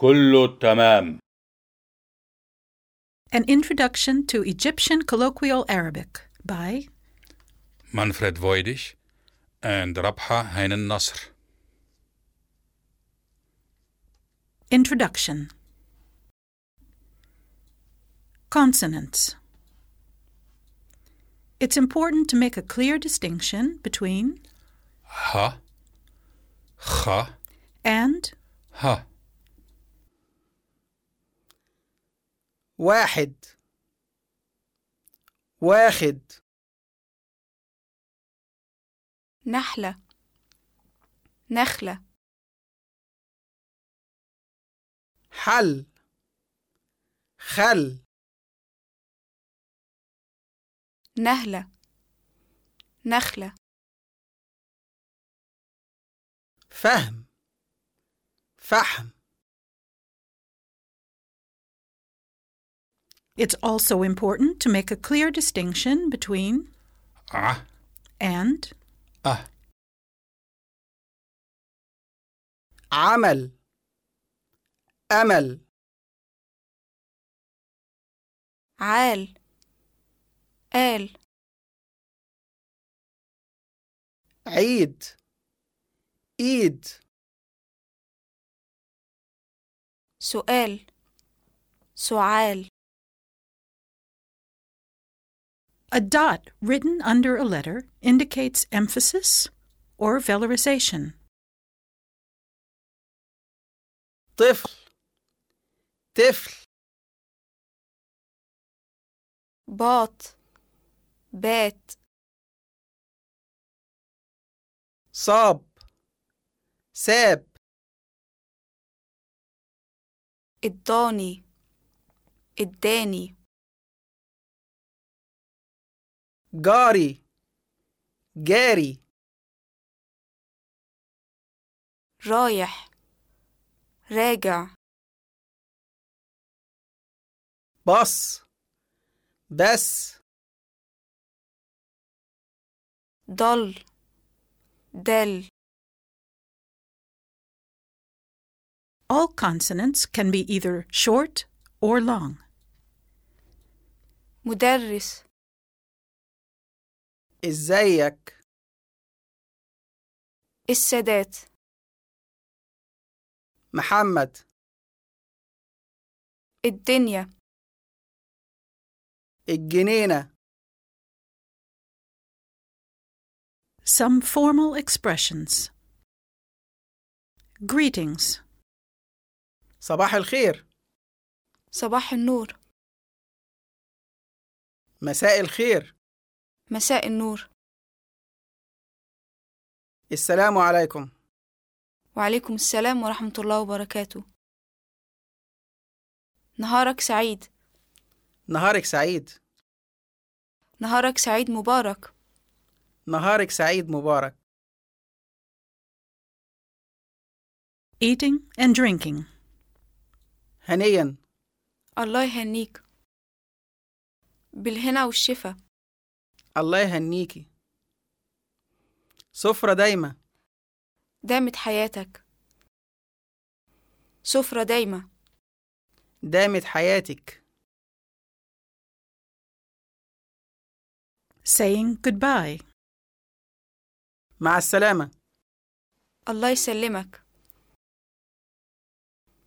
كله تمام An Introduction to Egyptian Colloquial Arabic by Manfred Voidisch and Rabha Heinen Nasr. Introduction Consonants It's important to make a clear distinction between Ha, Cha, and Ha. واحد. واخد. نحلة. نخلة. حل. خل. نهلة. نخلة. فهم. فحم. it's also important to make a clear distinction between A, and A. عمل أمل عال آل عيد إيد سؤال سعال a dot written under a letter indicates emphasis or velarization. طفل طفل باط بات صاب ساب اداني اداني جاري جاري رايح راجع بص بس ضل دل All consonants can be either short or long. مدرس إزيك؟ السادات. محمد. الدنيا. الجنينة. Some formal expressions. Greetings. صباح الخير. صباح النور. مساء الخير. مساء النور. السلام عليكم. وعليكم السلام ورحمة الله وبركاته. نهارك سعيد. نهارك سعيد. نهارك سعيد مبارك. نهارك سعيد مبارك. Eating and drinking. هنيا. الله يهنيك. بالهنا والشفا. الله يهنيكي. سفرة دايمة. دامت حياتك. سفرة دايمة. دامت حياتك. Saying goodbye. مع السلامة. الله يسلمك.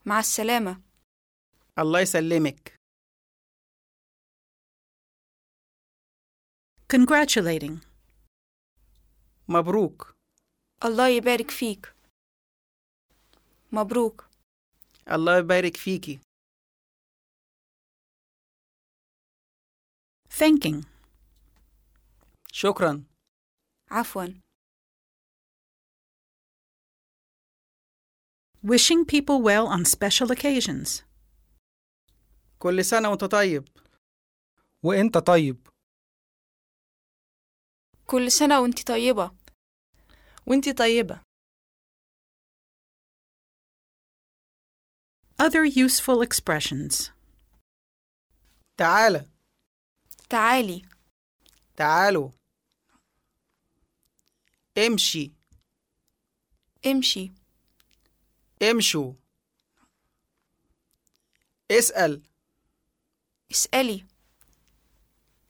مع السلامة. الله يسلمك. Congratulating. مبروك الله يبارك فيك مبروك الله يبارك فيكي Thanking. شكرا عفوا Wishing people well on special occasions. كل سنة وانت طيب وانت طيب كل سنة وانت طيبة. وانتي طيبة. Other useful expressions. تعالى. تعالي. تعالوا. امشي. امشي. امشوا. اسأل. اسألي.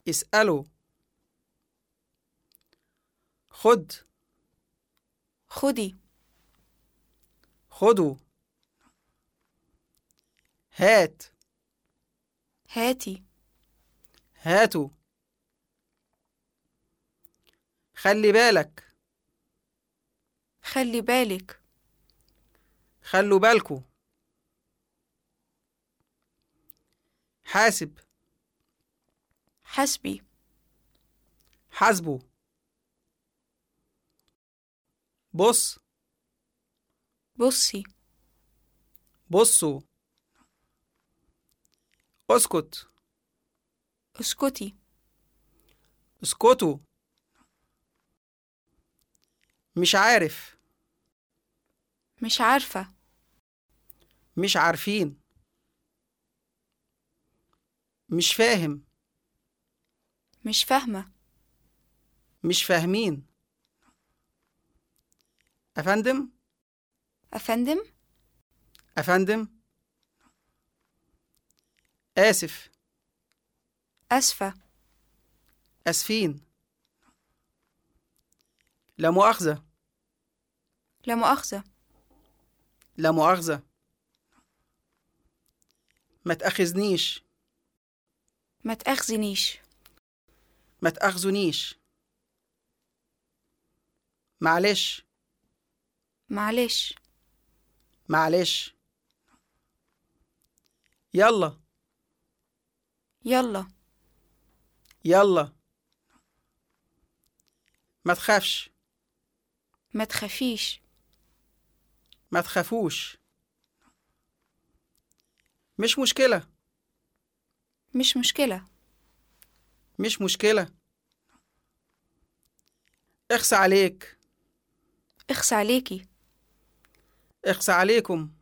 اسألوا. خد. خدي. خدوا هات. هاتي. هاتوا خلي بالك. خلي بالك. خلوا بالكوا حاسب. حسبي حاسبوا بص. بصي. بصوا. اسكت. اسكتي. اسكتوا. مش عارف. مش عارفة. مش عارفين. مش فاهم. مش فاهمة. مش فاهمين. أفندم؟ أفندم؟ أفندم؟ آسف. أسفة. أسفين. لا مؤاخذة. لا مؤاخذة. لا مؤاخذة. ما تأخذنيش. ما تأخذنيش. ما تأخذنيش. معلش. معلش. معلش. يلا. يلا. يلا. ما تخافش. ما تخافيش. ما تخافوش. مش مشكلة. مش مشكلة. مش مشكلة. اخس عليك. اخس عليكي. اخس عليكم.